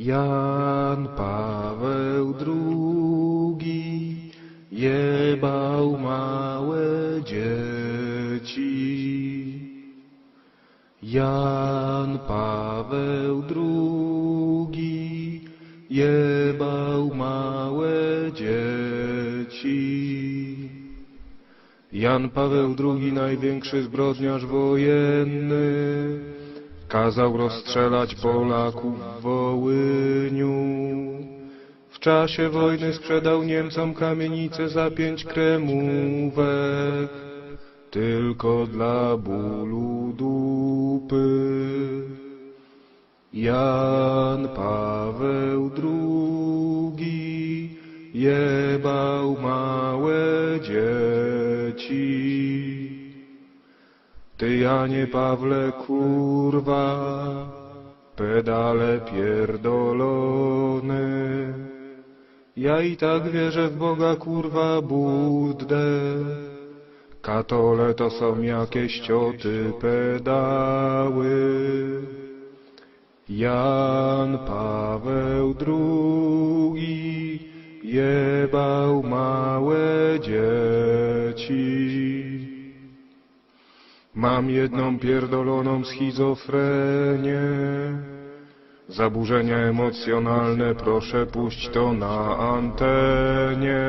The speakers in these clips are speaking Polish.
Jan Paweł II jebał małe dzieci. Jan Paweł II jebał małe dzieci. Jan Paweł II, największy zbrodniarz wojenny, kazał rozstrzelać Polaków w Wołyniu. W czasie wojny sprzedał Niemcom kamienicę za pięć kremówek, tylko dla bólu dupy. Jan Paweł II jebał małe dzieci. Ty Janie Pawle kurwa, pedale pierdolony. Ja i tak wierzę w Boga kurwa Buddę. Katole to są jakieś cioty pedały. Jan Paweł II jebał małe dzieci. Mam jedną pierdoloną schizofrenię. Zaburzenia emocjonalne, proszę puść to na antenie.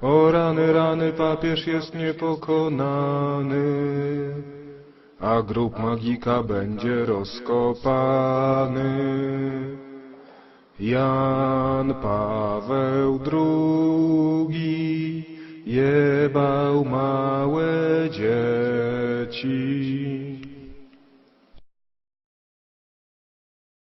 O rany, rany, papież jest niepokonany, a grób magika będzie rozkopany. Jan Paweł II jebał małe dzieci. 去。